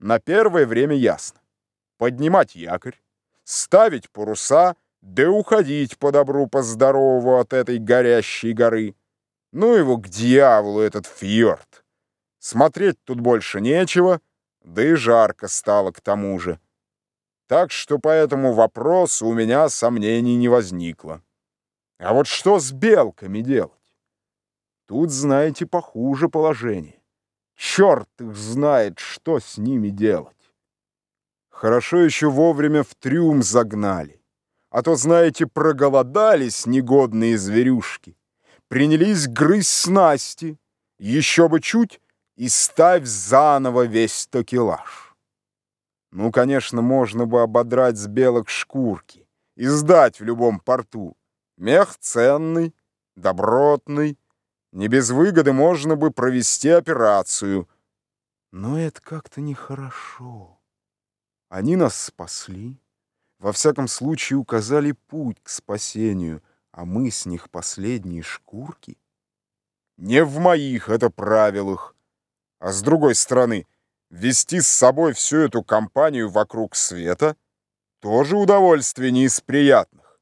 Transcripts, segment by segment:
на первое время ясно. Поднимать якорь, ставить паруса, да уходить по добру, по здорову от этой горящей горы. Ну его к дьяволу этот фьорд. Смотреть тут больше нечего, да и жарко стало к тому же. Так что по этому вопросу у меня сомнений не возникло. А вот что с белками делать? Тут, знаете, похуже положение. Черт их знает, что с ними делать. Хорошо еще вовремя в трюм загнали. А то, знаете, проголодались негодные зверюшки. Принялись грызть снасти. Еще бы чуть и ставь заново весь токелаж. Ну, конечно, можно бы ободрать с белок шкурки и сдать в любом порту. Мех ценный, добротный, не без выгоды можно бы провести операцию. Но это как-то нехорошо. Они нас спасли, во всяком случае указали путь к спасению, а мы с них последние шкурки. Не в моих это правилах. А с другой стороны, вести с собой всю эту компанию вокруг света тоже удовольствие не из приятных.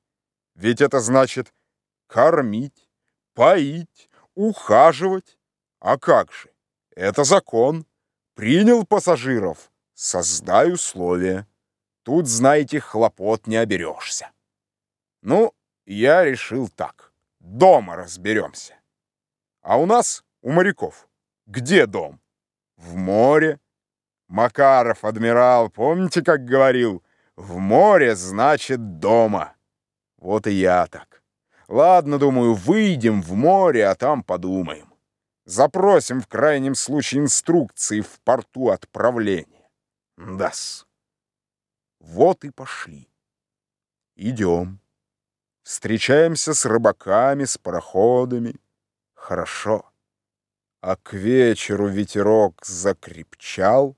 Ведь это значит кормить, поить, ухаживать. А как же? Это закон. Принял пассажиров, создай условия. Тут, знаете, хлопот не оберешься. Ну, я решил так. Дома разберемся. А у нас, у моряков, где дом? В море. Макаров, адмирал, помните, как говорил? В море значит дома. Вот и я так. Ладно, думаю, выйдем в море, а там подумаем. Запросим в крайнем случае инструкции в порту отправления. Дас. Вот и пошли. Идем. Встречаемся с рыбаками, с пароходами. Хорошо. А к вечеру ветерок закрепчал.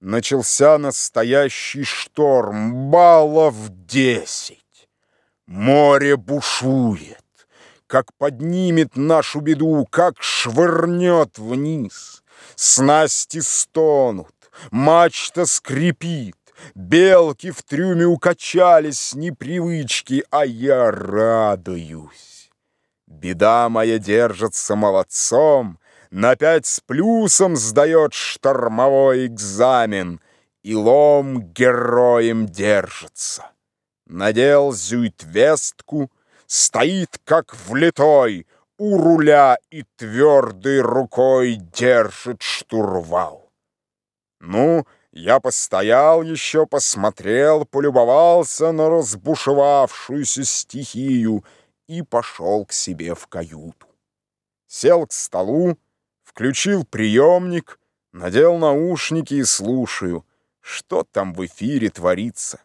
Начался настоящий шторм, баллов десять. Море бушует, как поднимет нашу беду, как швырнет вниз. Снасти стонут, мачта скрипит, белки в трюме укачались с непривычки, а я радуюсь. Беда моя держится молодцом, на пять с плюсом сдает штормовой экзамен, и лом героем держится надел зюитвестку, стоит как влитой у руля и твердой рукой держит штурвал. Ну, я постоял еще, посмотрел, полюбовался на разбушевавшуюся стихию и пошел к себе в каюту. Сел к столу, включил приемник, надел наушники и слушаю, что там в эфире творится.